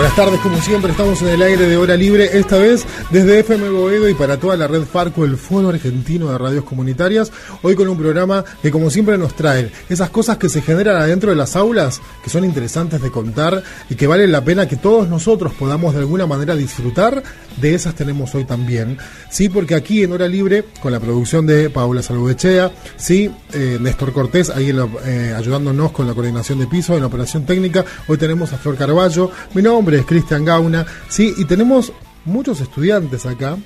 Buenas tardes, como siempre, estamos en el aire de Hora Libre, esta vez desde FM Boedo y para toda la red Farco, el Foro Argentino de Radios Comunitarias, hoy con un programa que como siempre nos trae esas cosas que se generan adentro de las aulas, que son interesantes de contar y que vale la pena que todos nosotros podamos de alguna manera disfrutar, de esas tenemos hoy también, sí, porque aquí en Hora Libre, con la producción de Paula Saludechea, sí, eh, Néstor Cortés, ahí eh, ayudándonos con la coordinación de piso en la operación técnica, hoy tenemos a Flor Carballo, mi nombre es Cristian Gauna, ¿sí? Y tenemos muchos estudiantes acá,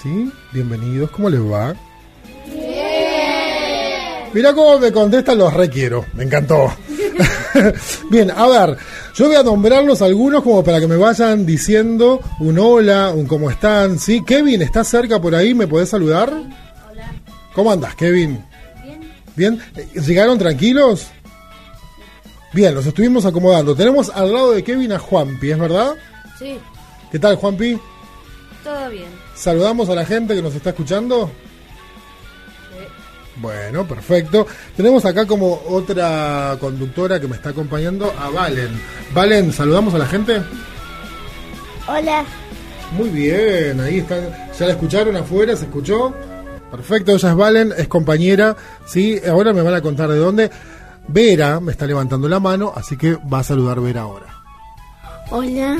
¿sí? Bienvenidos, ¿cómo les va? Bien. Mira cómo me contestan los requiero, me encantó. Bien, a ver, yo voy a nombrarlos algunos como para que me vayan diciendo un hola, un cómo están, ¿sí? Kevin, ¿estás cerca por ahí? ¿Me podés saludar? Hola. ¿Cómo andas, Kevin? Bien. ¿Bien? ¿Llegaron tranquilos? Bien, los estuvimos acomodando. Tenemos al lado de Kevin a Juanpi, ¿es verdad? Sí. ¿Qué tal, Juanpi? Todo bien. ¿Saludamos a la gente que nos está escuchando? Sí. Bueno, perfecto. Tenemos acá como otra conductora que me está acompañando a Valen. Valen, ¿saludamos a la gente? Hola. Muy bien, ahí están. ¿Ya la escucharon afuera? ¿Se escuchó? Perfecto, ella es Valen, es compañera, ¿sí? Ahora me van a contar de dónde. Vera me está levantando la mano, así que va a saludar Vera ahora. Hola,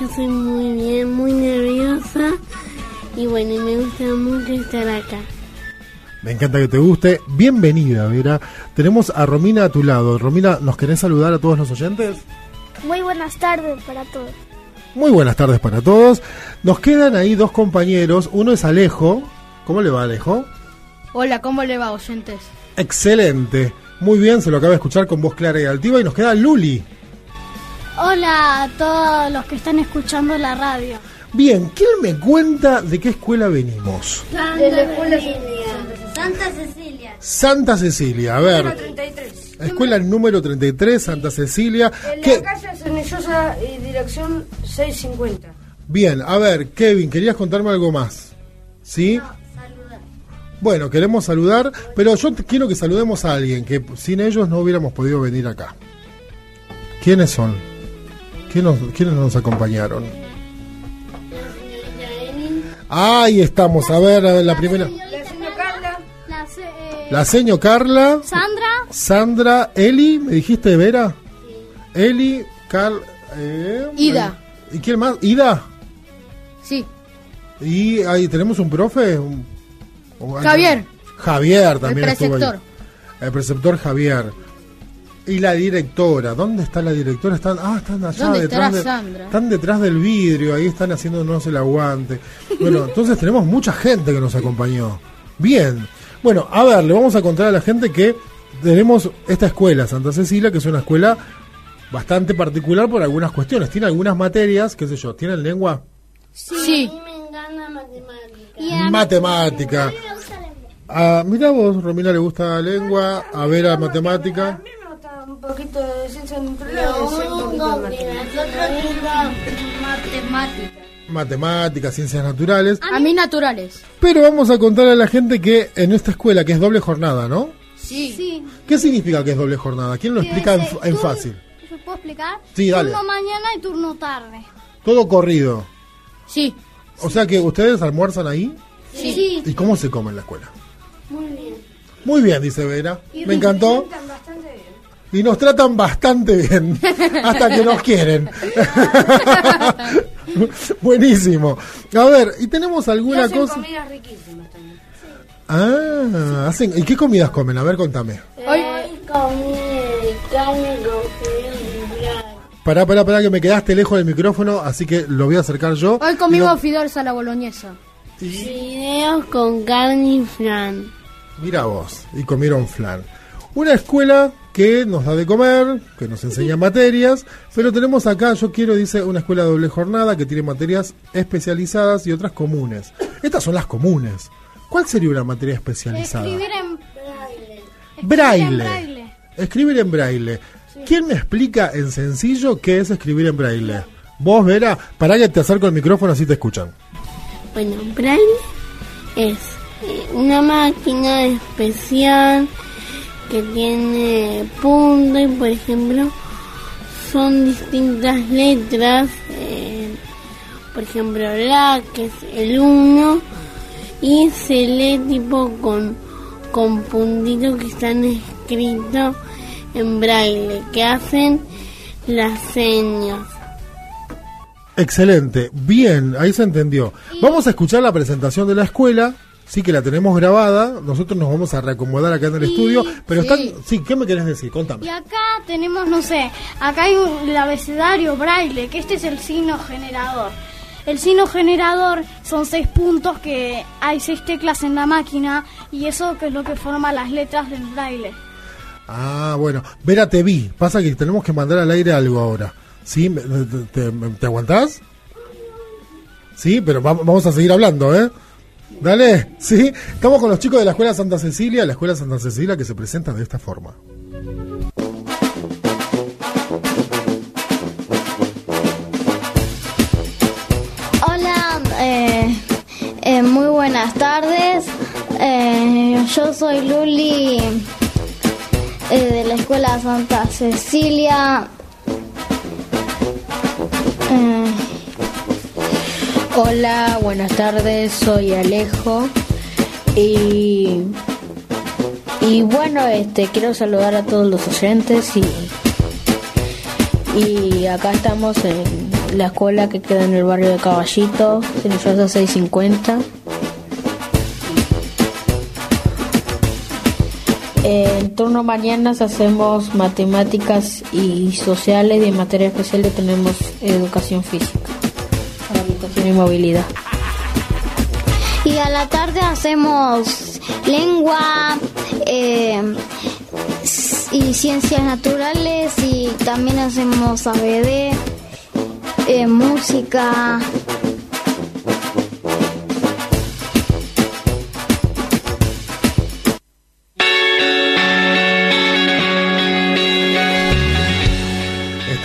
yo soy muy bien, muy nerviosa y bueno, y me gusta mucho estar acá. Me encanta que te guste. Bienvenida, Vera. Tenemos a Romina a tu lado. Romina, ¿nos querés saludar a todos los oyentes? Muy buenas tardes para todos. Muy buenas tardes para todos. Nos quedan ahí dos compañeros. Uno es Alejo. ¿Cómo le va, Alejo? Hola, ¿cómo le va, oyentes? Excelente. Muy bien, se lo acaba de escuchar con voz clara y altiva y nos queda Luli. Hola a todos los que están escuchando la radio. Bien, ¿quién me cuenta de qué escuela venimos? de la escuela Santa Cecilia. Santa Cecilia, a ver. Número 33. Escuela número 33, Santa Cecilia. En ¿Qué? la calle Cenillosa y dirección 650. Bien, a ver, Kevin, querías contarme algo más. ¿Sí? Bueno, queremos saludar, pero yo te- quiero que saludemos a alguien que sin ellos no hubiéramos podido venir acá. ¿Quiénes son? ¿Quién nos- ¿Quiénes nos acompañaron? Ahí estamos, a ver, a ver, la primera. La señora Carla. La se- eh, La seño Carla, Sandra, Sandra, Eli, ¿me dijiste Vera? Eli, Carl... eh, Ida. ¿Y quién más? ¿Ida? Sí. ¿Y ahí tenemos un profe? Un- o- Javier. Javier también El estuvo ahí. El preceptor Javier. Y la directora, ¿dónde está la directora? Están, ah, están allá ¿Dónde detrás de- Sandra? están detrás del vidrio, ahí están haciéndonos el aguante. Bueno, entonces tenemos mucha gente que nos acompañó. Bien. Bueno, a ver, le vamos a contar a la gente que tenemos esta escuela, Santa Cecilia, que es una escuela bastante particular por algunas cuestiones. Tiene algunas materias, qué sé yo, ¿tienen lengua? Sí. Y a- Matemática. Ah, mira vos, Romina le gusta lengua, a ver a matemática. A mí me gusta un poquito de matemáticas. nosotros Matemática. Matemáticas, ciencias naturales. A mí naturales. Pero vamos a contar a la gente que en esta escuela, que es doble jornada, ¿no? Sí. Sí. ¿Qué significa que es doble jornada? ¿Quién lo explica en, en fácil? ¿Se puedo explicar? Sí, dale. Turno mañana y turno tarde. Todo corrido. Sí. O sea que ustedes almuerzan ahí. Sí. ¿Y cómo se come en la escuela? Muy bien. Muy bien, dice Vera. Me encantó. Están bastante bien. Y nos tratan bastante bien. Hasta que nos quieren. Buenísimo. A ver, ¿y tenemos Y alguna hacen cosa? comidas riquísimas también. Ah, hacen. ¿Y qué comidas comen? A ver, contame. Hoy, comí carne con. Pará, pará, pará, que me quedaste lejos del micrófono, así que lo voy a acercar yo. hoy comimos fideos a la boloñesa. Y- Fideos con carne y flan. Mira vos, y comieron flan. Una escuela que nos da de comer, que nos enseña materias, pero tenemos acá, yo quiero, dice, una escuela de doble jornada que tiene materias especializadas y otras comunes. Estas son las comunes. ¿Cuál sería una materia especializada? Escribir en Braille. braille. Escribir en braille. ¿Quién me explica en sencillo qué es escribir en braille? Vos, Vera, para que te acerco el micrófono así te escuchan. Bueno, braille es eh, una máquina especial que tiene punto y por ejemplo son distintas letras, eh, por ejemplo la que es el 1 y se lee tipo con, con puntitos que están escritos en braille, que hacen las señas. Excelente, bien, ahí se entendió. Vamos a escuchar la presentación de la escuela, sí que la tenemos grabada, nosotros nos vamos a reacomodar acá en el Y- estudio, pero sí. están, sí, ¿qué me querés decir? Contame. Y acá tenemos, no sé, acá hay un, el abecedario braille, que este es el signo generador. El signo generador son seis puntos que hay seis teclas en la máquina y eso que es lo que forma las letras del braille. Ah, bueno, Vera, te vi, pasa que tenemos que mandar al aire algo ahora, ¿sí? ¿Me- ¿Te, te, aguantás? Sí, pero va- vamos a seguir hablando, ¿eh? Dale, ¿sí? Estamos con los chicos de la Escuela Santa Cecilia, la Escuela Santa Cecilia que se presenta de esta forma. Hola, eh, eh, muy buenas tardes. Eh, yo soy Luli eh, de la Escuela Santa Cecilia. Eh, Hola, buenas tardes, soy Alejo y y bueno, este quiero saludar a todos los oyentes y y acá estamos en la escuela que queda en el barrio de Caballito, en el 650. En turno mañanas hacemos matemáticas y sociales y en materia especial tenemos educación física, habitación y movilidad. y a la tarde hacemos lengua eh, y ciencias naturales y también hacemos ABD, eh, música.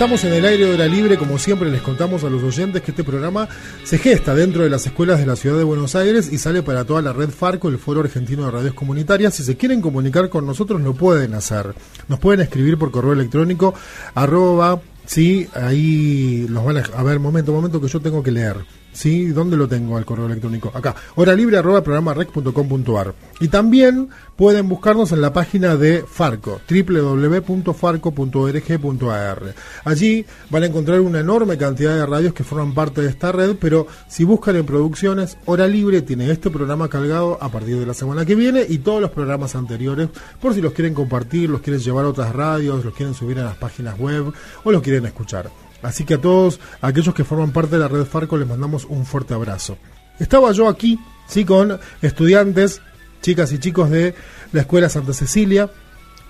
Estamos en el aire de hora libre, como siempre les contamos a los oyentes que este programa se gesta dentro de las escuelas de la ciudad de Buenos Aires y sale para toda la red Farco, el Foro Argentino de Radios Comunitarias. Si se quieren comunicar con nosotros, lo pueden hacer. Nos pueden escribir por correo electrónico, arroba, sí, ahí los van a... A ver, momento, momento que yo tengo que leer. ¿Sí? ¿Dónde lo tengo el correo electrónico? Acá, hora libre arroba programarec.com.ar. Y también pueden buscarnos en la página de Farco, www.farco.org.ar. Allí van a encontrar una enorme cantidad de radios que forman parte de esta red, pero si buscan en producciones, Hora Libre tiene este programa cargado a partir de la semana que viene y todos los programas anteriores, por si los quieren compartir, los quieren llevar a otras radios, los quieren subir a las páginas web o los quieren escuchar. Así que a todos aquellos que forman parte de la red Farco les mandamos un fuerte abrazo. Estaba yo aquí, sí, con estudiantes, chicas y chicos de la Escuela Santa Cecilia,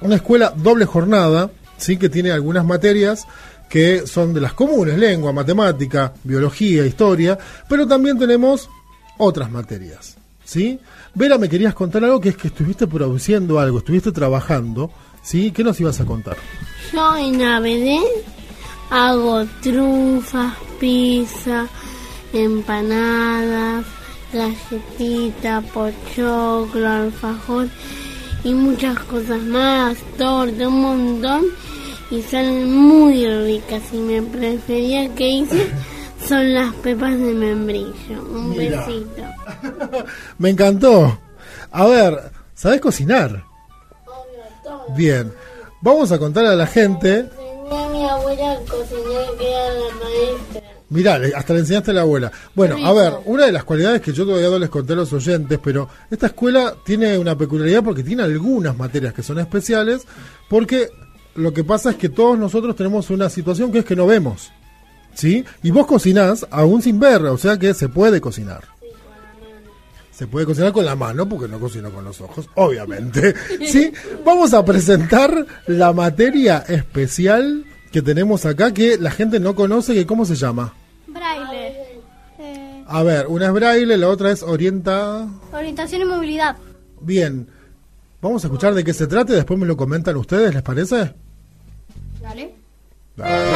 una escuela doble jornada, sí, que tiene algunas materias que son de las comunes, lengua, matemática, biología, historia, pero también tenemos otras materias, ¿sí? Vera, me querías contar algo que es que estuviste produciendo algo, estuviste trabajando, ¿sí? ¿Qué nos ibas a contar? Yo en hago trufas, pizza, empanadas, galletita, pochoclo, alfajor y muchas cosas más, torta, un montón y salen muy ricas y mi preferida que hice son las pepas de membrillo. Un Mira. besito. Me encantó. A ver, ¿sabés cocinar? Bien. Vamos a contar a la gente. Enseñé a mi abuela a cocinar que era la maestra. Mirá, hasta le enseñaste a la abuela. Bueno, a ver, una de las cualidades que yo todavía no les conté a los oyentes, pero esta escuela tiene una peculiaridad porque tiene algunas materias que son especiales, porque lo que pasa es que todos nosotros tenemos una situación que es que no vemos. ¿Sí? Y vos cocinás aún sin ver, o sea que se puede cocinar. Se puede cocinar con la mano, porque no cocino con los ojos, obviamente. ¿Sí? Vamos a presentar la materia especial que tenemos acá que la gente no conoce, que ¿cómo se llama? Braille. Eh, A ver, una es braille, la otra es orienta... orientación y movilidad. Bien, vamos a escuchar de qué se trata y después me lo comentan ustedes, ¿les parece? Dale. Eh,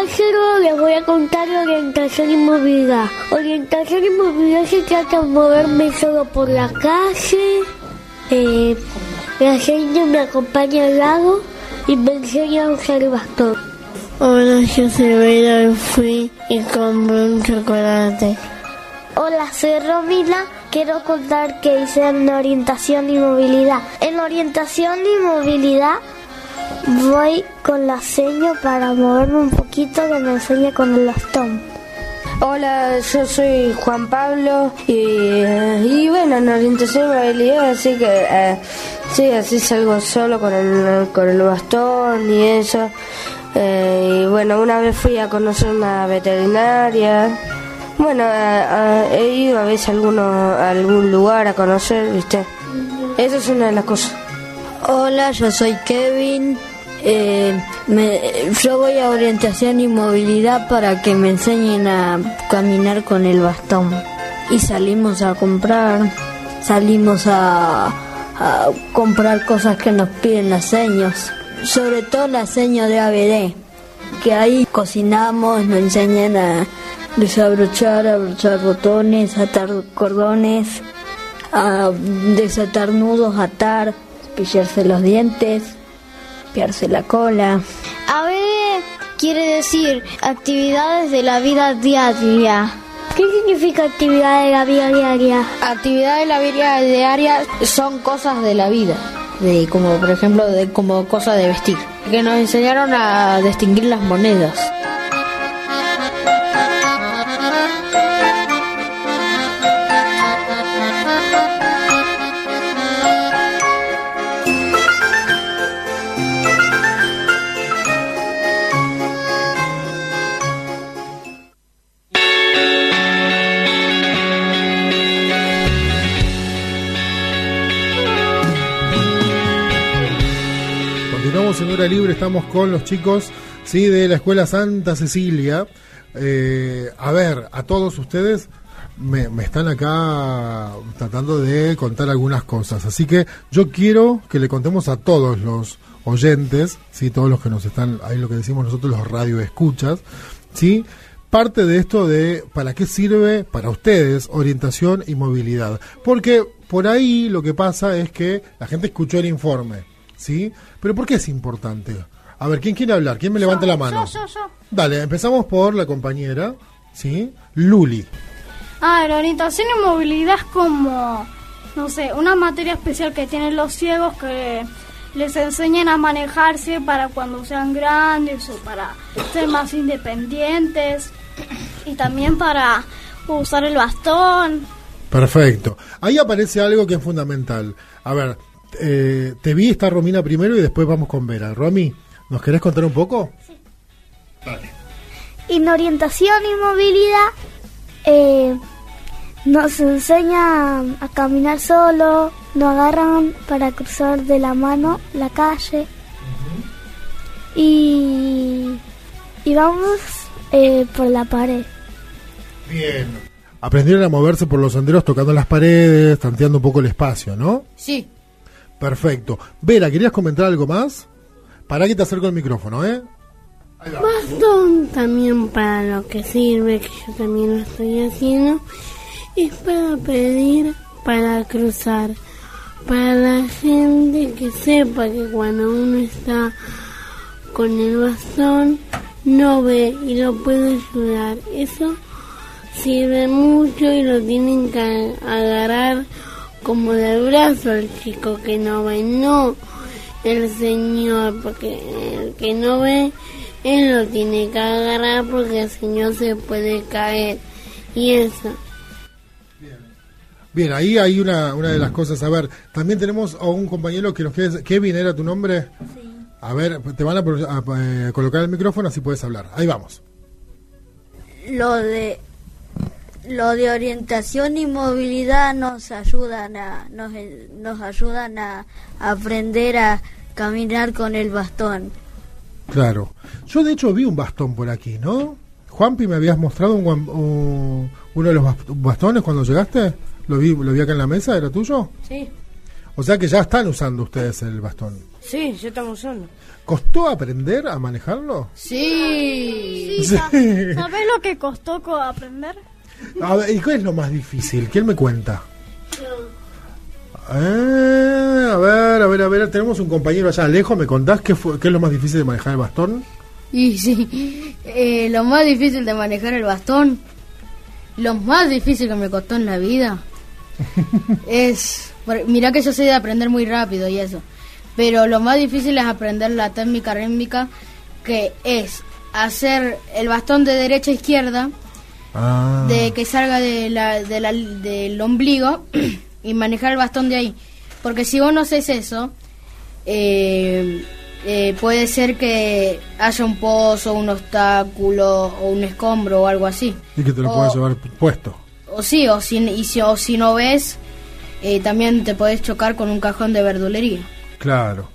Ángelo, les voy a contar orientación y movilidad. Orientación y movilidad se trata de moverme solo por la calle. Eh, la gente me acompaña al lado y me enseña a usar el bastón. Hola, yo soy y fui y compré un chocolate. Hola, soy Romila. Quiero contar que hice en orientación y movilidad. En orientación y movilidad voy con la seño para moverme un poquito que me enseñe con el bastón. Hola, yo soy Juan Pablo y, y bueno, en orientación y movilidad, así que eh, sí, así salgo solo con el, con el bastón y eso. Eh, y bueno, una vez fui a conocer una veterinaria. Bueno, eh, eh, he ido a veces a, alguno, a algún lugar a conocer, ¿viste? Eso es una de las cosas. Hola, yo soy Kevin. Eh, yo voy a orientación y movilidad para que me enseñen a caminar con el bastón. Y salimos a comprar, salimos a, comprar cosas que nos piden las seños. Sobre todo las seños de ABD, que ahí cocinamos, nos enseñan a desabrochar, abrochar botones, atar cordones, a desatar nudos, atar, pillarse los dientes, piarse la cola. A ver, quiere decir actividades de la vida diaria. ¿Qué significa actividad de la vida diaria? Actividades de la vida diaria son cosas de la vida, de como por ejemplo de como cosas de vestir, que nos enseñaron a distinguir las monedas. Hora Libre, estamos con los chicos sí de la Escuela Santa Cecilia. Eh, a ver, a todos ustedes me, me están acá tratando de contar algunas cosas, así que yo quiero que le contemos a todos los oyentes, sí, todos los que nos están, ahí lo que decimos nosotros los radio escuchas, sí, parte de esto de para qué sirve para ustedes orientación y movilidad, porque por ahí lo que pasa es que la gente escuchó el informe, ¿sí? Pero ¿por qué es importante? A ver, ¿quién quiere hablar? ¿Quién me levanta la mano? Yo, yo, yo. Dale, empezamos por la compañera, ¿sí? Luli. Ah, la orientación y movilidad es como, no sé, una materia especial que tienen los ciegos que les enseñan a manejarse para cuando sean grandes o para ser más independientes y también para usar el bastón. Perfecto. Ahí aparece algo que es fundamental. A ver, eh, te vi, está Romina primero y después vamos con Vera. Romy, ¿nos querés contar un poco? En orientación y movilidad eh, nos enseña a caminar solo, nos agarran para cruzar de la mano la calle y, y vamos eh, por la pared. Bien. Aprendieron a moverse por los senderos tocando las paredes, tanteando un poco el espacio, ¿no? Sí. Perfecto. Vera, ¿querías comentar algo más? Para que te acerco el micrófono, ¿eh? Bastón también para lo que sirve, que yo también lo estoy haciendo, es para pedir, para cruzar, para la gente que sepa que cuando uno está con el bastón no ve y lo puede ayudar. Eso sirve mucho y lo tienen que agarrar como del brazo al chico que no ve, no el señor, porque el que no ve, él lo tiene que agarrar porque el señor se puede caer. Y eso. Bien, ahí hay una, una de las cosas. A ver, también tenemos a un compañero que nos quiere... Kevin, ¿era tu nombre? Sí. A ver, te van a, a, eh, colocar el micrófono así puedes hablar. Ahí vamos. Lo de lo de orientación y movilidad nos ayudan a nos, nos ayudan a aprender a caminar con el bastón. Claro. Yo de hecho vi un bastón por aquí, ¿no? Juanpi, ¿me habías mostrado un, uno de los bastones cuando llegaste? ¿Lo vi, ¿Lo vi acá en la mesa? ¿Era tuyo? Sí. O sea que ya están usando ustedes el bastón. Sí, ya estamos usando. ¿Costó aprender a manejarlo? Sí. ¿Sabes lo que costó aprender? A ver, ¿y qué es lo más difícil? ¿Quién me cuenta? Eh, a ver, a ver, a ver, tenemos un compañero allá lejos, ¿me contás qué, fue, qué es lo más difícil de manejar el bastón? Y sí, eh, lo más difícil de manejar el bastón, lo más difícil que me costó en la vida, es, mira que yo soy de aprender muy rápido y eso, pero lo más difícil es aprender la técnica rítmica, que es hacer el bastón de derecha a izquierda, ah. de que salga de la, de la, del ombligo y manejar el bastón de ahí. Porque si vos no haces eso, eh, eh, puede ser que haya un pozo, un obstáculo o un escombro o algo así. Y que te lo puedas llevar puesto. O sí, o si, y si, o si no ves, eh, también te puedes chocar con un cajón de verdulería. Claro.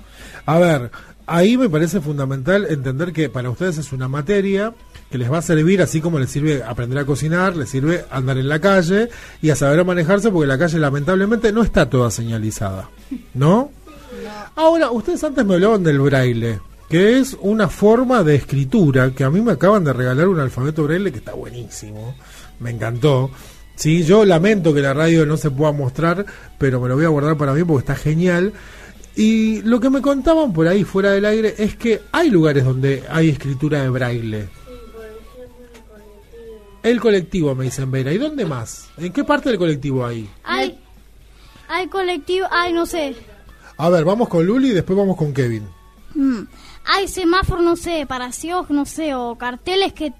A ver, ahí me parece fundamental entender que para ustedes es una materia que les va a servir así como les sirve aprender a cocinar, les sirve andar en la calle y a saber manejarse porque la calle lamentablemente no está toda señalizada, ¿no? Ahora, ustedes antes me hablaban del braille, que es una forma de escritura que a mí me acaban de regalar un alfabeto braille que está buenísimo, me encantó. Sí, yo lamento que la radio no se pueda mostrar, pero me lo voy a guardar para mí porque está genial. Y lo que me contaban por ahí fuera del aire es que hay lugares donde hay escritura de braille. El colectivo, me dicen Vera. ¿Y dónde más? ¿En qué parte del colectivo hay? Hay, hay colectivo, hay no sé, a ver, vamos con Luli y después vamos con Kevin. Mm. Hay semáforos, no sé, para ciegos, no sé, o carteles que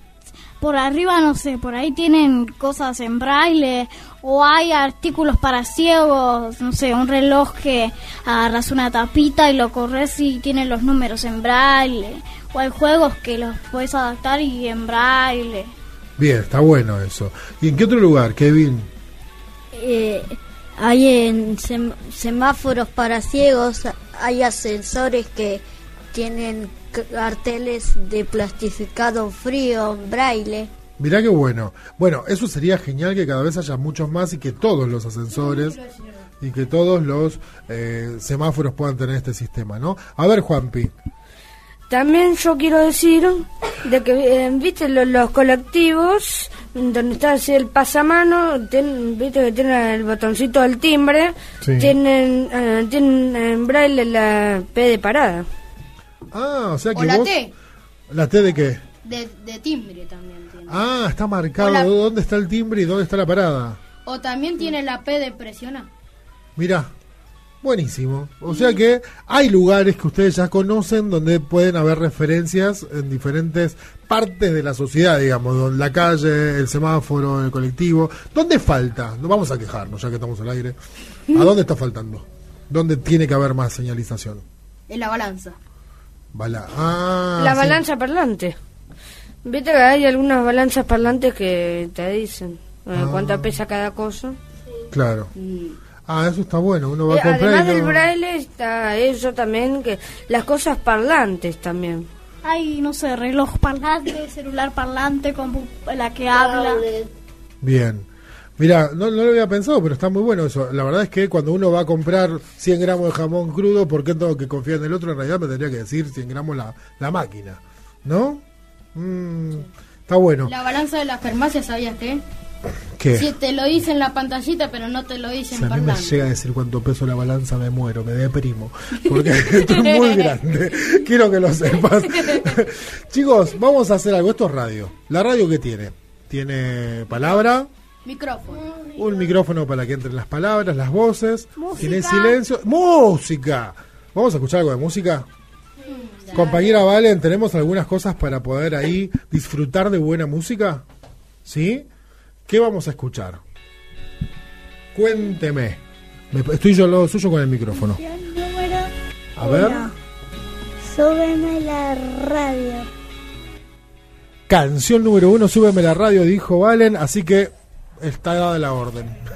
por arriba, no sé, por ahí tienen cosas en braille, o hay artículos para ciegos, no sé, un reloj que agarras una tapita y lo corres y tiene los números en braille, o hay juegos que los puedes adaptar y en braille. Bien, está bueno eso. ¿Y en qué otro lugar, Kevin? Eh, hay en semáforos para ciegos, hay ascensores que tienen carteles de plastificado frío, braille. Mirá qué bueno. Bueno, eso sería genial que cada vez haya muchos más y que todos los ascensores y que todos los eh, semáforos puedan tener este sistema, ¿no? A ver, Juanpi. También yo quiero decir de que, eh, viste, los, colectivos, donde está así el pasamano, viste que tienen el botoncito del timbre, tienen, eh, tienen en braille la P de parada. Ah, o sea que o la T. ¿La T de qué? De, timbre también tiene. Ah, está marcado dónde está el timbre y dónde está la parada. O también tiene la P de presionar. Mira, Buenísimo. O sea que hay lugares que ustedes ya conocen donde pueden haber referencias en diferentes partes de la sociedad, digamos, la calle, el semáforo, el colectivo. ¿Dónde falta? No vamos a quejarnos ya que estamos al aire. ¿A dónde está faltando? ¿Dónde tiene que haber más señalización? En la balanza. Ah, la balanza parlante. Viste que hay algunas balanzas parlantes que te dicen eh, cuánto ah. pesa cada cosa. Claro. Ah, eso está bueno, uno va a eh, comprar Además del braille está eso también, que las cosas parlantes también. Hay, no sé, reloj parlante, celular parlante, con la que habla. Bien. Mira, no, no, lo había pensado, pero está muy bueno eso. La verdad es que cuando uno va a comprar 100 gramos de jamón crudo, ¿por qué tengo que confiar en el otro? En realidad me tendría que decir 100 gramos la, la máquina, ¿no? Mm, está bueno. La balanza de la farmacia, ¿sabías qué? Si te lo dice en la pantallita, pero no te lo dice en a mí me llega a decir cuánto peso la balanza, me muero, me deprimo. Porque esto es muy grande. Quiero que lo sepas. Chicos, vamos a hacer algo. Esto es radio. ¿La radio qué tiene? Tiene palabra. Micrófono. Un micrófono para que entren las palabras, las voces. Tiene silencio. ¡Música! ¿Vamos a escuchar algo de música? Compañera Valen, ¿tenemos algunas cosas para poder ahí disfrutar de buena música? ¿Sí? ¿Qué vamos a escuchar? Cuénteme. Me- Estoy yo al lado suyo con el micrófono. Número A ver. uno. Súbeme la radio. Canción número uno, súbeme la radio, dijo Valen, así que está dada la orden.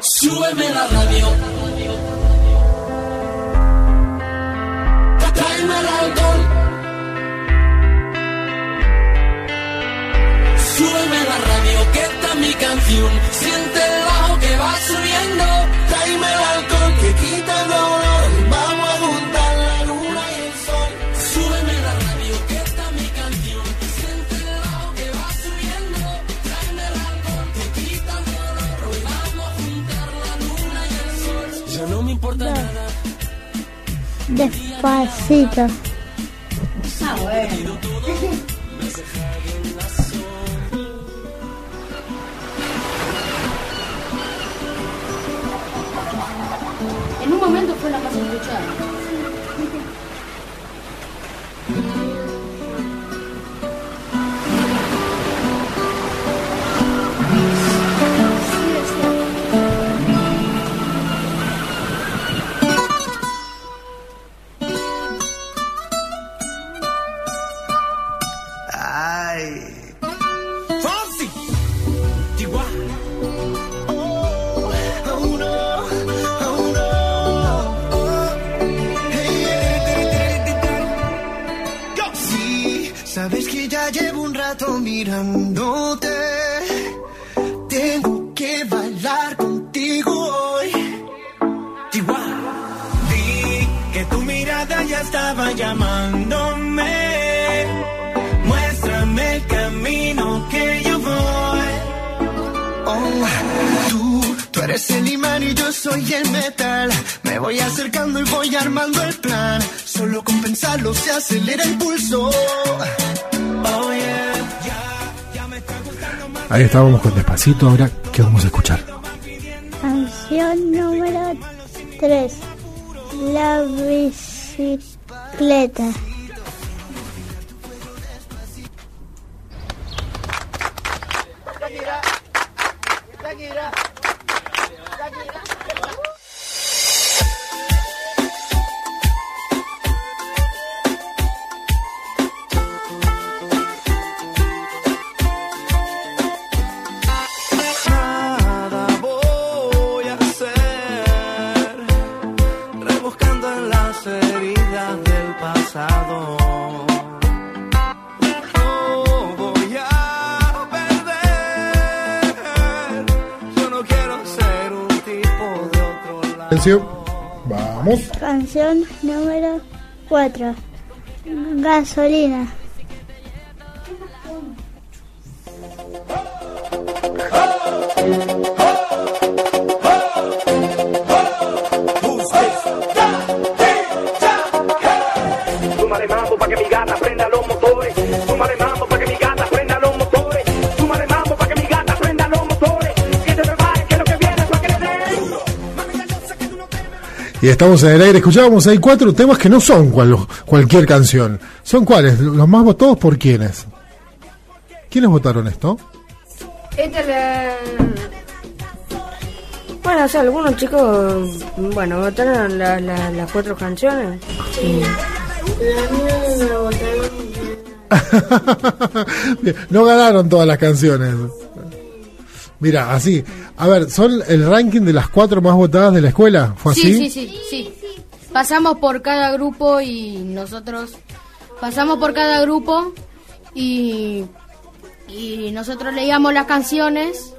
Súbeme la radio. El alcohol. Súbeme la radio, que esta es mi canción. Siente el bajo que va subiendo. Tráeme el alcohol que quita el dolor. Vamos a juntar la luna y el sol. Súbeme la radio, que esta es mi canción. Siente el bajo que va subiendo. Tráeme el alcohol que quita el dolor. Hoy vamos a juntar la luna y el sol. Ya no me importa nada. Despacito. En un momento fue la más escuchada. Estábamos con despacito, ahora ¿qué vamos a escuchar? Canción número 3. La bicicleta. Canción número 4. Gasolina. Y estamos en el aire. Escuchábamos ahí cuatro temas que no son cual- cualquier canción. ¿Son cuáles? ¿Los más votados por quiénes? ¿Quiénes votaron esto? Esta es la... Bueno, o sea, algunos chicos, bueno, votaron la- la- las cuatro canciones. Bien, no ganaron todas las canciones. Mira, así. A ver, ¿son el ranking de las cuatro más votadas de la escuela? ¿Fue así? Sí, sí, sí, sí. Pasamos por cada grupo y nosotros pasamos por cada grupo y y nosotros leíamos las canciones.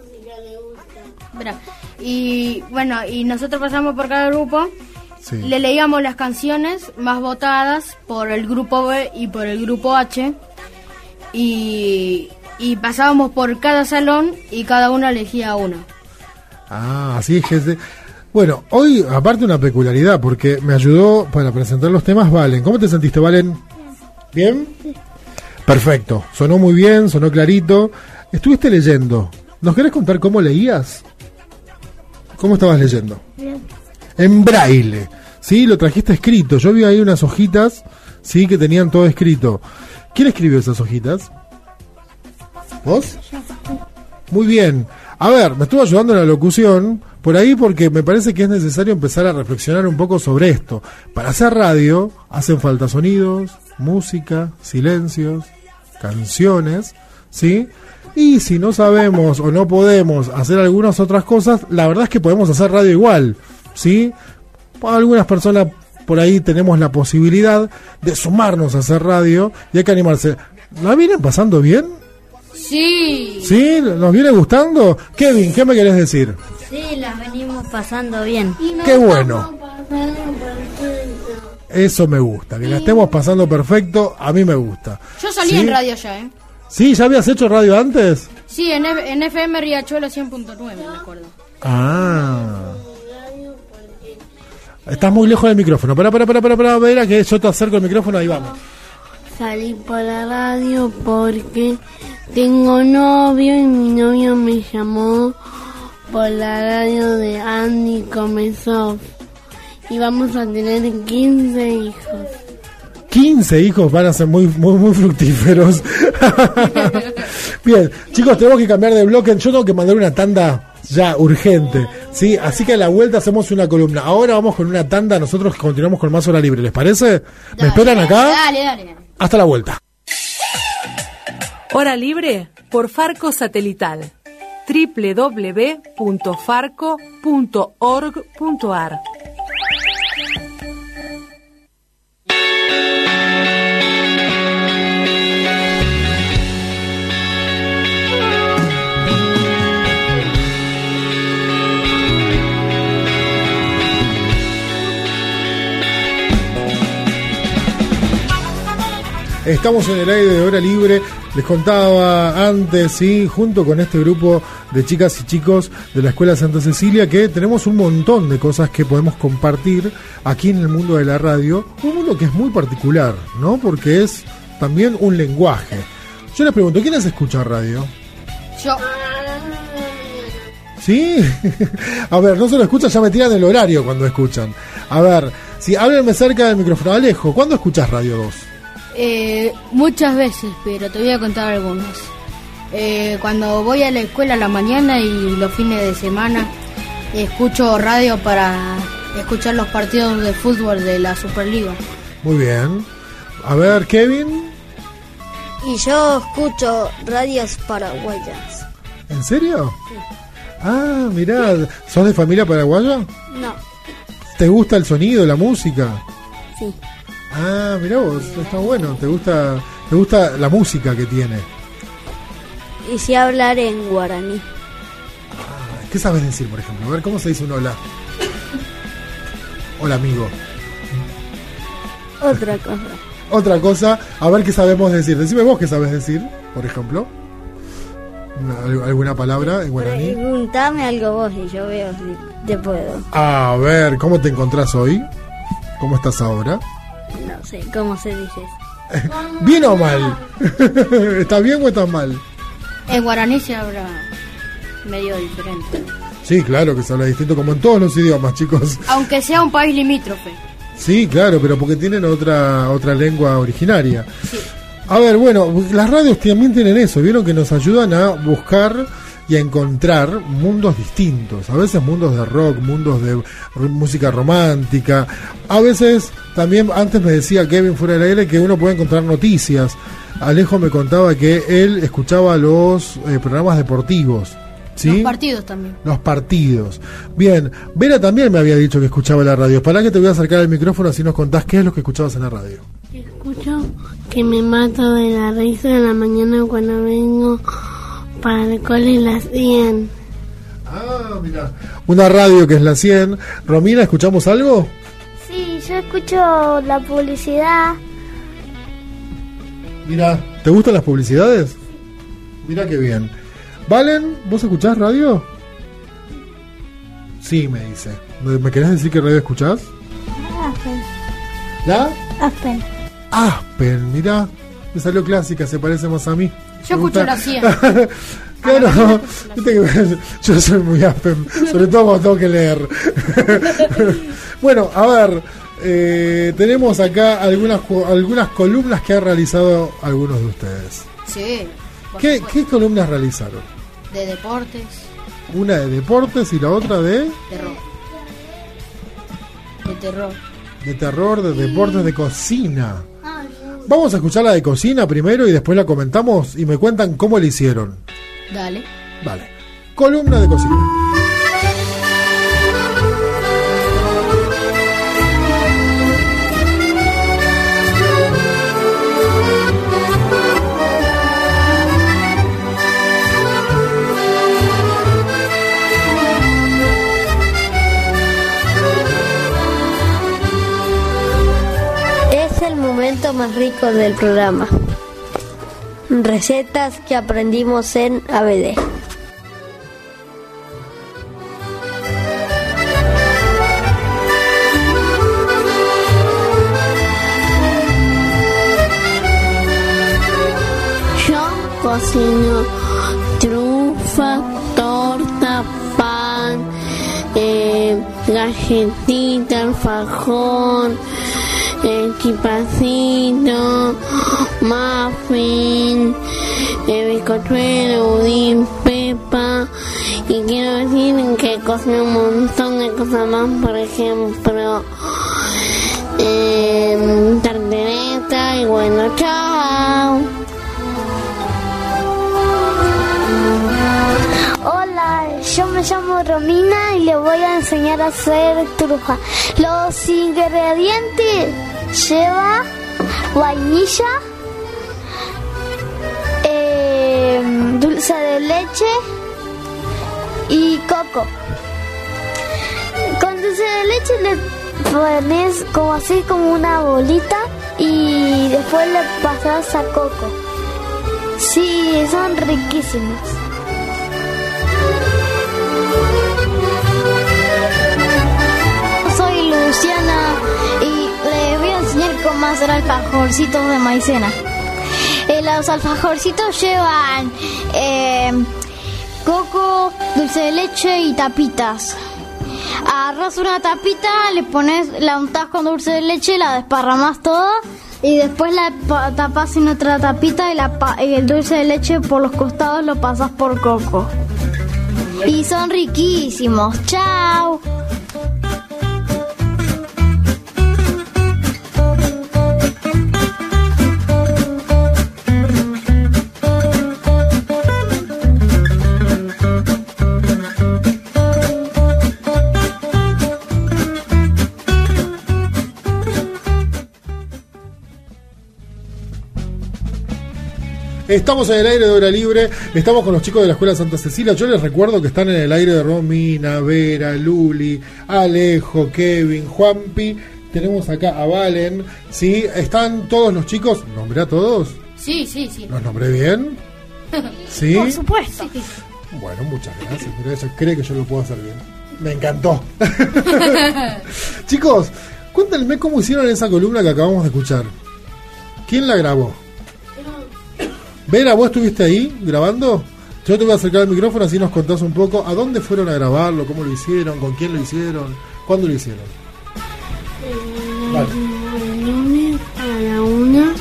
Y bueno, y nosotros pasamos por cada grupo, Sí. le leíamos las canciones más votadas por el grupo B y por el grupo H y y pasábamos por cada salón y cada uno elegía una. Ah, así es de- Bueno, hoy, aparte una peculiaridad, porque me ayudó para presentar los temas Valen. ¿Cómo te sentiste, Valen? ¿Bien? Perfecto. Sonó muy bien, sonó clarito. Estuviste leyendo. ¿Nos querés contar cómo leías? ¿Cómo estabas leyendo? Bien. En braille. Sí, lo trajiste escrito. Yo vi ahí unas hojitas sí, que tenían todo escrito. ¿Quién escribió esas hojitas? ¿Vos? Muy bien. A ver, me estuvo ayudando en la locución por ahí porque me parece que es necesario empezar a reflexionar un poco sobre esto. Para hacer radio hacen falta sonidos, música, silencios, canciones, ¿sí? Y si no sabemos o no podemos hacer algunas otras cosas, la verdad es que podemos hacer radio igual, ¿sí? Algunas personas por ahí tenemos la posibilidad de sumarnos a hacer radio y hay que animarse. ¿La vienen pasando bien? Sí. ¿Sí? ¿Nos viene gustando? Kevin, ¿qué me querés decir? Sí, las venimos pasando bien. Qué bueno. Eso me gusta, que la estemos pasando perfecto, a mí me gusta. Yo salí ¿Sí? en radio ya, ¿eh? ¿Sí? ¿Ya habías hecho radio antes? Sí, en, F- en FM Riachuelo 100.9, me acuerdo. Ah. Estás muy lejos del micrófono. Para, para, para, para, vera que yo te acerco el micrófono, ahí vamos. Salí por la radio porque tengo novio y mi novio me llamó por la radio de Andy Comezov. Y vamos a tener 15 hijos. 15 hijos van a ser muy, muy, muy fructíferos. Bien, chicos, tenemos que cambiar de bloque. Yo tengo que mandar una tanda ya urgente. ¿sí? Así que a la vuelta hacemos una columna. Ahora vamos con una tanda. Nosotros continuamos con más hora libre. ¿Les parece? ¿Me esperan acá? Dale, dale. Hasta la vuelta. Hora libre por Farco Satelital. www.farco.org.ar Estamos en el aire de hora libre. Les contaba antes, sí, junto con este grupo de chicas y chicos de la Escuela Santa Cecilia, que tenemos un montón de cosas que podemos compartir aquí en el mundo de la radio. Un mundo que es muy particular, ¿no? Porque es también un lenguaje. Yo les pregunto, ¿quiénes escuchan radio? Yo. ¿Sí? A ver, no solo escuchan, ya me tiran el horario cuando escuchan. A ver, si háblenme cerca del micrófono. Alejo, ¿cuándo escuchas Radio 2? Eh, muchas veces, pero te voy a contar algunas. Eh, cuando voy a la escuela a la mañana y los fines de semana, escucho radio para escuchar los partidos de fútbol de la Superliga. Muy bien. A ver, Kevin, Y yo escucho radios paraguayas. ¿en serio? Ah, mirá, ¿sos de familia paraguaya? No, ¿Te gusta el sonido, la música? sí. Ah, mirá vos, está bueno, te gusta, te gusta la música que tiene. Y si hablar en guaraní. ¿Qué sabes decir, por ejemplo? A ver, ¿cómo se dice un hola? Hola, amigo. Otra cosa. Otra cosa, a ver qué sabemos decir. Decime vos qué sabes decir, por ejemplo. Una- al- ¿Alguna palabra en guaraní? Preguntame algo vos y yo veo si te puedo. A ver, ¿cómo te encontrás hoy? ¿Cómo estás ahora? No sé cómo se dice. ¿Bien o mal? ¿Está bien o está mal? En guaraní se habla medio diferente. Sí, claro que se habla distinto, como en todos los idiomas, chicos. Aunque sea un país limítrofe. Sí, claro, pero porque tienen otra otra lengua originaria. A ver, bueno, las radios también tienen eso, vieron que nos ayudan a buscar y a encontrar mundos distintos. A veces mundos de rock, mundos de música romántica. A veces también, antes me decía Kevin fuera del aire que uno puede encontrar noticias. Alejo me contaba que él escuchaba los eh, programas deportivos. ¿Sí? Los partidos también. Los partidos. Bien, Vera también me había dicho que escuchaba la radio. Para que te voy a acercar el micrófono así nos contás qué es lo que escuchabas en la radio. Escucho que me mato de la risa en la mañana cuando vengo para el cole las 100. Ah, mira. Una radio que es la 100. Romina, ¿escuchamos algo? Sí, yo escucho la publicidad. Mira, ¿te gustan las publicidades? Mira qué bien. Valen, ¿vos escuchás radio? Sí, me dice. ¿Me me querés decir qué radio escuchás? Aspen. ¿La? Aspen. Aspen, mira. Me salió clásica, se parece más a mí. Yo escucho la 100. Claro, yo soy muy Aspen, sobre todo cuando tengo que leer. bueno, a ver, Eh, tenemos acá algunas, algunas columnas que han realizado algunos de ustedes. Sí. por ¿Qué, supuesto. ¿Qué columnas realizaron? De deportes, Una de deportes y la otra de, terror. De terror. de terror, de deportes, de cocina. Vamos a escuchar la de cocina primero y después la comentamos y me cuentan cómo la hicieron. Dale. Vale. Columna de cocina. Más rico del programa. Recetas que aprendimos en ABD. Yo cocino trufa, torta, pan, eh, galletita, alfajón, eh, chipacito, muffin, eh, bizcochuelo, budín, pepa. Y quiero decir que cocino un montón de cosas más, por ejemplo, eh, y bueno, chao. Hola, yo me llamo Romina y le voy a enseñar a hacer trufa. Los ingredientes lleva vainilla, eh, dulce de leche y coco. Con dulce de leche le pones como así como una bolita y después le pasas a coco. Sí, son riquísimos. Soy Luciana enseñar cómo hacer alfajorcitos de maicena. Eh, los alfajorcitos llevan eh, coco, dulce de leche y tapitas. Agarras una tapita, le pones, la untas con dulce de leche, la desparramas toda y después la pa- tapas en otra tapita y, la y el dulce de leche por los costados lo pasas por coco. Y son riquísimos. Chao. Estamos en el aire de hora libre, estamos con los chicos de la Escuela Santa Cecilia. Yo les recuerdo que están en el aire de Romina, Vera, Luli, Alejo, Kevin, Juanpi. Tenemos acá a Valen. ¿sí? Están todos los chicos. ¿Nombré a todos? Sí, sí, sí. ¿Los nombré bien? ¿Sí? Por supuesto. Bueno, muchas gracias. Mira, ella cree que yo lo puedo hacer bien. Me encantó. Chicos, cuéntenme cómo hicieron esa columna que acabamos de escuchar. ¿Quién la grabó? Vera, ¿vos estuviste ahí grabando? Yo te voy a acercar el micrófono así nos contás un poco a dónde fueron a grabarlo, cómo lo hicieron, con quién lo hicieron, cuándo lo hicieron. Vale. El lunes a la una,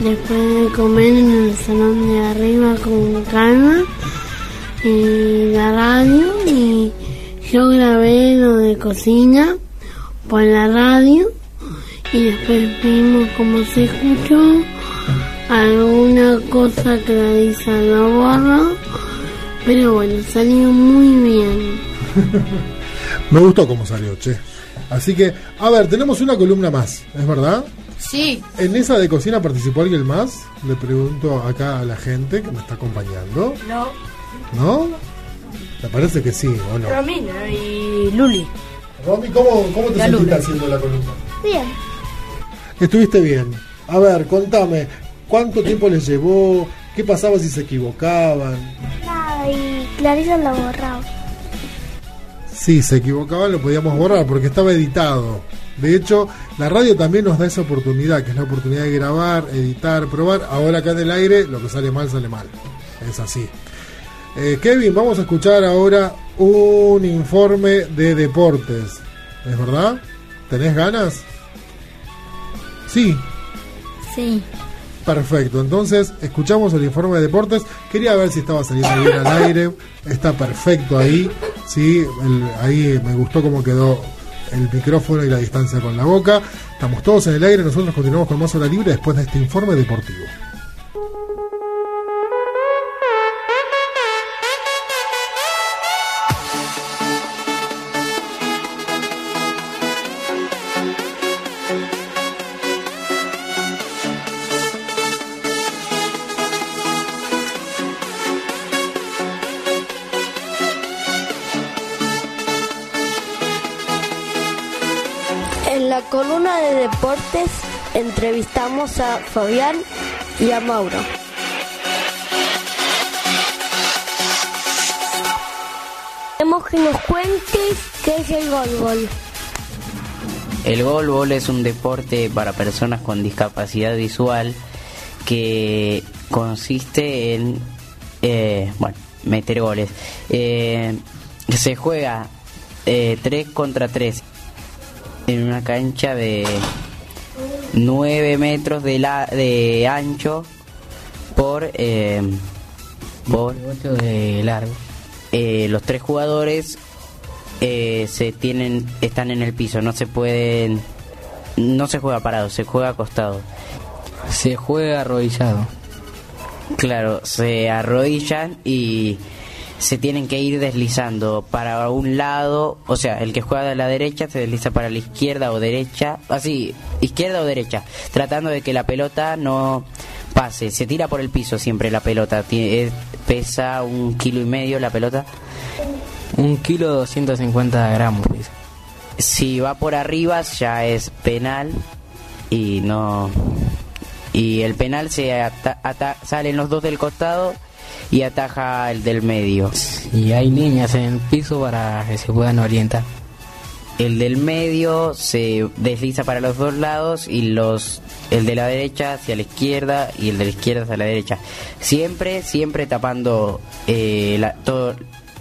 después de comer en el salón de arriba con calma, y la radio, y yo grabé lo de cocina por la radio, y después vimos cómo se escuchó, alguna cosa que la Lisa no borró, pero bueno, salió muy bien. Me gustó cómo salió, che. Así que, a ver, tenemos una columna más, ¿es verdad? Sí. ¿En esa de cocina participó alguien más? Le pregunto acá a la gente que me está acompañando. No, ¿No? Me parece que sí, ¿o no? Romina y Luli. Romy, ¿cómo, cómo te La sentiste haciendo la columna? Bien. Estuviste bien. A ver, contame, ¿cuánto tiempo les llevó? ¿Qué pasaba si se equivocaban? Nada, y Clarisa lo borraba. Sí, se equivocaban, lo podíamos borrar porque estaba editado. De hecho, la radio también nos da esa oportunidad, que es la oportunidad de grabar, editar, probar. Ahora acá en el aire, lo que sale mal, sale mal. Es así. Eh, Kevin, vamos a escuchar ahora un informe de deportes. ¿Es verdad? ¿Tenés ganas? Sí, Sí. Perfecto. Entonces, escuchamos el informe de deportes. Quería ver si estaba saliendo bien al aire. Está perfecto ahí. Sí, el- ahí me gustó cómo quedó el micrófono y la distancia con la boca. Estamos todos en el aire. Nosotros continuamos con más hora libre después de este informe deportivo. A Fabián y a Mauro. Queremos que nos cuentes qué es el golbol. El golbol es un deporte para personas con discapacidad visual que consiste en, eh, bueno, meter goles. Eh, se juega 3 contra 3 en una cancha de 9 metros de, la, de ancho por, eh, por de largo. Eh, los tres jugadores eh, se tienen están en el piso, no se pueden no se juega parado, se juega acostado. Se juega arrodillado. Claro, se arrodillan y se tienen que ir deslizando para un lado, o sea, el que juega de la derecha se desliza para la izquierda o derecha, así, izquierda o derecha, tratando de que la pelota no pase, se tira por el piso siempre la pelota, tiene, es- pesa un kilo y medio la pelota. Un kilo 250 gramos. Si va por arriba ya es penal y no y el penal se ata- ata- salen los dos del costado y ataja el del medio. Y hay líneas en el piso para que se puedan orientar. El del medio se desliza para los dos lados y los el de la derecha hacia la izquierda y el de la izquierda hacia la derecha. Siempre, siempre tapando eh, la- todo,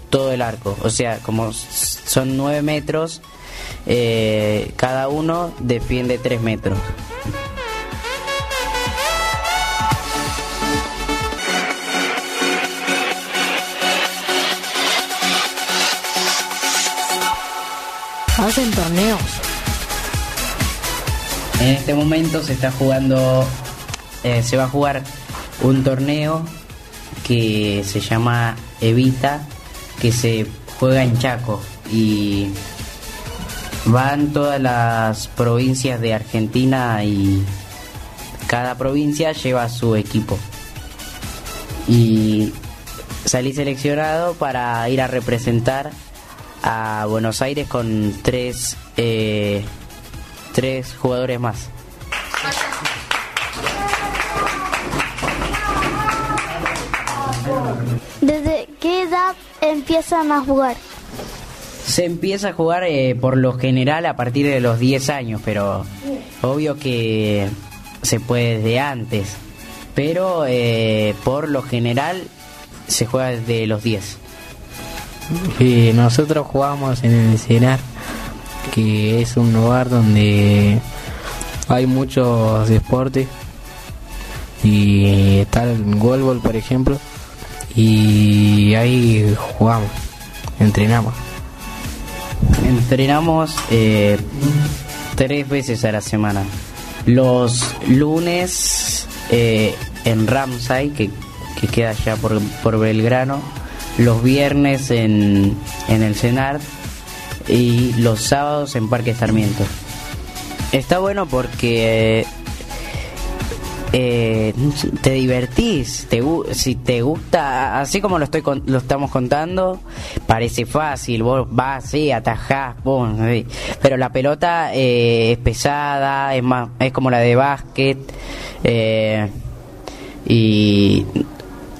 todo el arco. O sea, como son nueve metros, eh, cada uno defiende tres metros. Hacen torneos. En este momento se está jugando, eh, se va a jugar un torneo que se llama Evita, que se juega en Chaco y van todas las provincias de Argentina y cada provincia lleva su equipo. Y salí seleccionado para ir a representar a Buenos Aires con tres eh, tres jugadores más. ¿Desde qué edad empiezan a jugar? Se empieza a jugar eh, por lo general a partir de los 10 años, pero obvio que se puede desde antes. Pero eh, por lo general se juega desde los 10. Y nosotros jugamos en el CENAR, que es un lugar donde hay muchos deportes. Y está el golbol, por ejemplo. Y ahí jugamos, entrenamos. Entrenamos eh, tres veces a la semana. Los lunes eh, en Ramsay, que, que queda allá por, por Belgrano. Los viernes en, en el CENAR. Y los sábados en Parque Sarmiento. Está bueno porque eh, te divertís, te, si te gusta, así como lo estoy lo estamos contando, parece fácil, vos vas así, atajás, pero la pelota eh, es pesada, es más, es como la de básquet, eh, y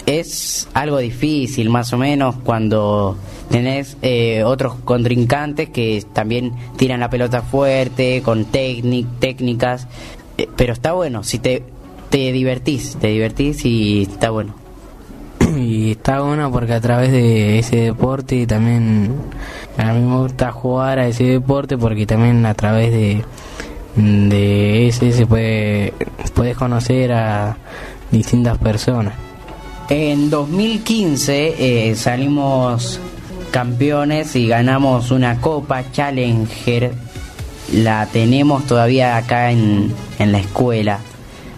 es algo difícil más o menos cuando tenés eh, otros contrincantes que también tiran la pelota fuerte, con técnic, técnicas, eh, pero está bueno, si te, te divertís, te divertís y está bueno. Y está bueno porque a través de ese deporte también a mí me gusta jugar a ese deporte porque también a través de, de ese se puede puedes conocer a distintas personas. En 2015 eh, salimos campeones y ganamos una Copa Challenger. La tenemos todavía acá en, en la escuela.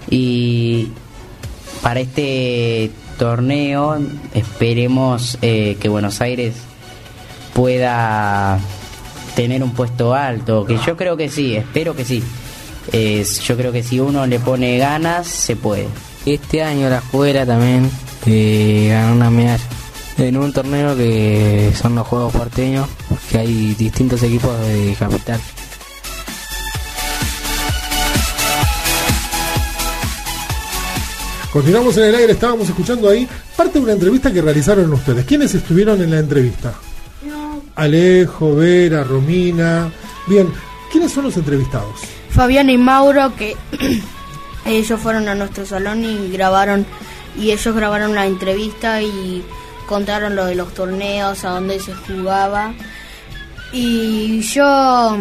Y para este torneo esperemos eh, que Buenos Aires pueda tener un puesto alto, que yo creo que sí, espero que sí. Eh, yo creo que si uno le pone ganas, se puede. Este año la escuela también eh, ganó una medalla en un torneo que son los Juegos Porteños, que hay distintos equipos de capital. Continuamos en el aire, estábamos escuchando ahí parte de una entrevista que realizaron ustedes. ¿Quiénes estuvieron en la entrevista? Alejo, Vera, Romina. Bien, ¿quiénes son los entrevistados? Fabián y Mauro, que ellos fueron a nuestro salón y grabaron, y ellos grabaron la entrevista y contaron lo de los torneos, a dónde se jugaba. Y yo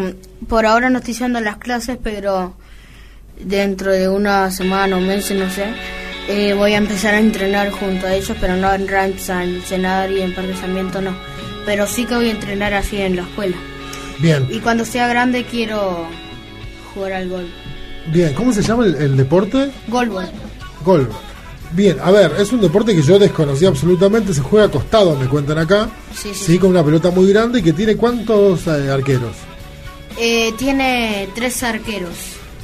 por ahora no estoy haciendo las clases, pero dentro de una semana o meses, no sé, eh, voy a empezar a entrenar junto a ellos, pero no en ranch, en Senador y en Parque Sarmiento no. Pero sí que voy a entrenar así en la escuela. Bien, Y cuando sea grande quiero jugar al gol. bien. ¿Cómo se llama el, el deporte? Golbol. Golf. Bien, a ver, es un deporte que yo desconocía absolutamente. Se juega acostado, me cuentan acá. Sí, sí, con una pelota muy grande y que tiene cuántos eh, arqueros. Eh, tiene tres arqueros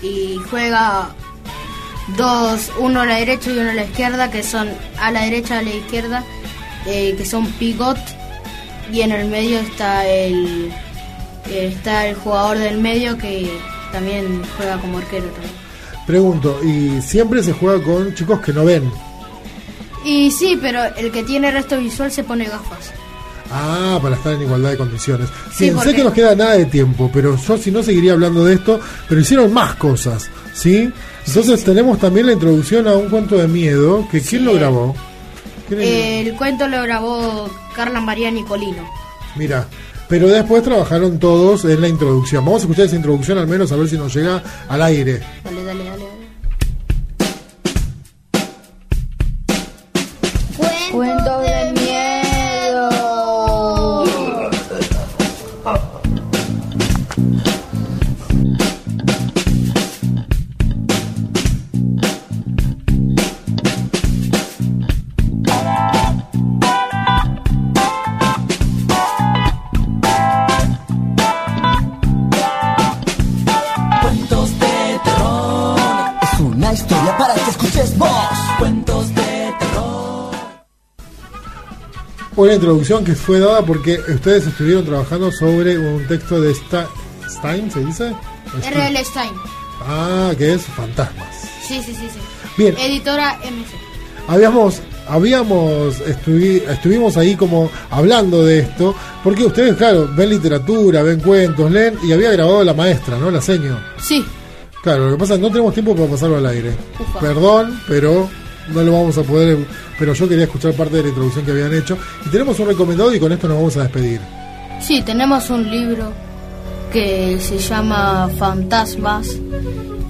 y juega dos, uno a la derecha y uno a la izquierda, que son a la derecha a la izquierda, eh, que son pivot y en el medio está el eh, está el jugador del medio que también juega como arquero también. Pregunto, y siempre se juega con chicos que no ven. Y sí, pero el que tiene resto visual se pone gafas. Ah, para estar en igualdad de condiciones. Sí, Bien, sé que nos queda nada de tiempo, pero yo si no seguiría hablando de esto, pero hicieron más cosas, ¿sí? Entonces tenemos también la introducción a un cuento de miedo, que ¿quién lo grabó? El cuento lo grabó Carla María Nicolino. Mira, pero después trabajaron todos en la introducción. Vamos a escuchar esa introducción al menos a ver si nos llega al aire. Dale, dale, dale. dale. Cuentos Una introducción que fue dada porque ustedes estuvieron trabajando sobre un texto de Sta- Stein, ¿se dice? R.L. Stein. Ah, que es Fantasmas. Sí, sí, sí, sí. Bien. Editora MC. Habíamos, habíamos estuvi- estuvimos ahí como hablando de esto, porque ustedes, claro, ven literatura, ven cuentos, leen, y había grabado la maestra, ¿no? La seño. Sí. Claro, lo que pasa es que no tenemos tiempo para pasarlo al aire. Ufa. Perdón, pero no lo vamos a poder. Pero yo quería escuchar parte de la introducción que habían hecho. Y tenemos un recomendado y con esto nos vamos a despedir. Sí, tenemos un libro que se llama Fantasmas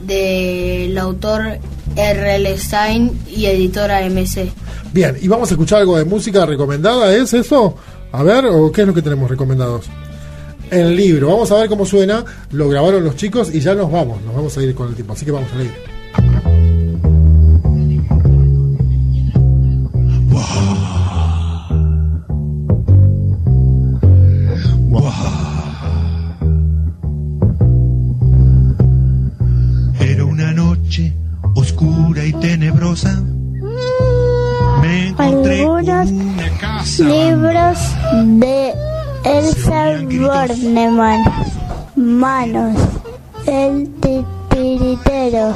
del autor R.L. Stein y editora MC. Bien, y vamos a escuchar algo de música recomendada, ¿es eso? A ver, o qué es lo que tenemos recomendados. El libro, vamos a ver cómo suena. Lo grabaron los chicos y ya nos vamos. Nos vamos a ir con el tiempo. Así que vamos a ir. Libros de Elsa Bornemann. Manos. El titiritero.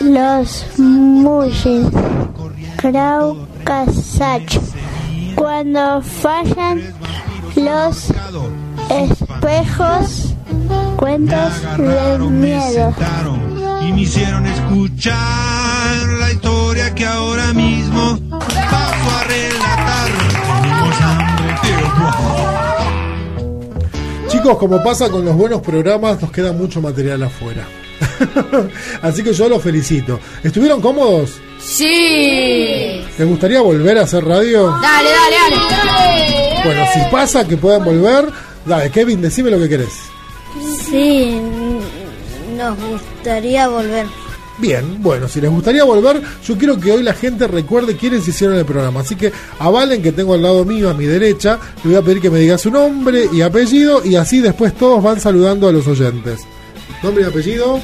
Los Mullis. Grau Casach. Cuando fallan los espejos. Cuentos de miedo. y me hicieron escuchar la historia que ahora mismo Chicos, como pasa con los buenos programas, nos queda mucho material afuera. Así que yo los felicito. ¿Estuvieron cómodos? Sí. ¿Les gustaría volver a hacer radio? Dale, dale, dale. Bueno, si pasa que puedan volver, dale, Kevin, decime lo que querés. Sí, nos gustaría volver. Bien, bueno, si les gustaría volver, yo quiero que hoy la gente recuerde quiénes hicieron el programa. Así que a Valen, que tengo al lado mío, a mi derecha, le voy a pedir que me diga su nombre y apellido y así después todos van saludando a los oyentes. Nombre y apellido.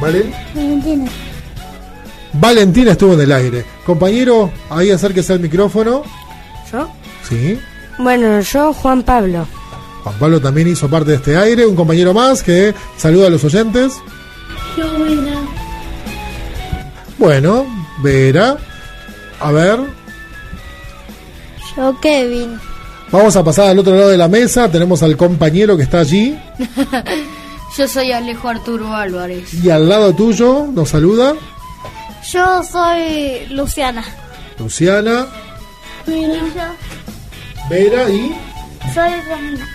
Valentina. Valentina estuvo en el aire. Compañero, ahí acérquese al micrófono. ¿Yo? Sí. Bueno, yo, Juan Pablo. Juan Pablo también hizo parte de este aire. Un compañero más que saluda a los oyentes. Yo, Vera. Bueno, Vera. A ver, Yo, Kevin. vamos a pasar al otro lado de la mesa. Tenemos al compañero que está allí. Yo soy Alejo Arturo Álvarez. Y al lado tuyo nos saluda Yo soy Luciana. Luciana, Vera y Soy Romina.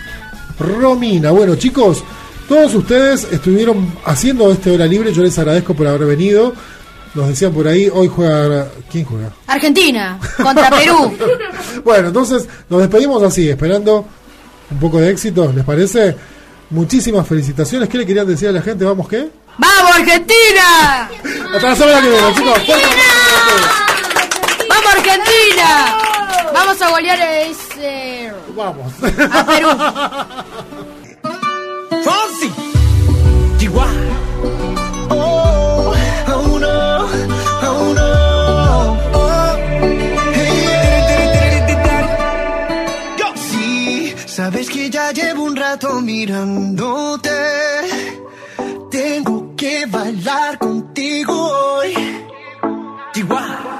Romina. Bueno, chicos, todos ustedes estuvieron haciendo este hora libre. Yo les agradezco por haber venido. Nos decían por ahí, hoy juega. ¿Quién juega? Argentina contra Perú. Bueno, entonces nos despedimos así, esperando un poco de éxito, ¿les parece? Muchísimas felicitaciones. ¿Qué le querían decir a la gente? ¿Vamos qué? ¡Vamos, Argentina! Hasta la semana que viene, chicos. ¡Vamos, Argentina! Vamos a golear ese. Vamos. A Perú. Fonsi. Oh, oh no, oh no. Sabes que ya llevo un rato mirándote. Tengo que bailar contigo hoy. Chihuahua.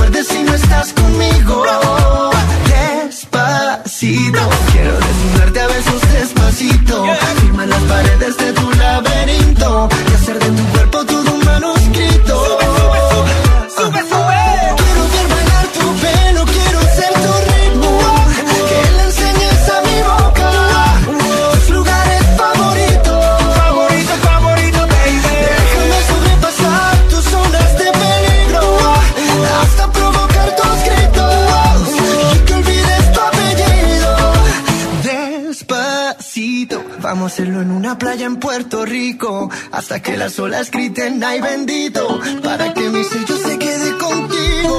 hasta que las olas griten ay bendito, para que mi sello se quede contigo.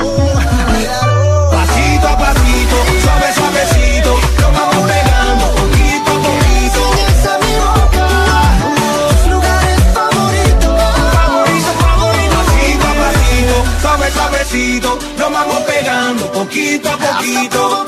Pasito a pasito, suave suavecito, lo vamos pegando poquito a poquito. Esa mi boca, tus lugares favoritos. Favorito, favorito, pasito a pasito, suave suavecito, lo vamos pegando poquito a poquito.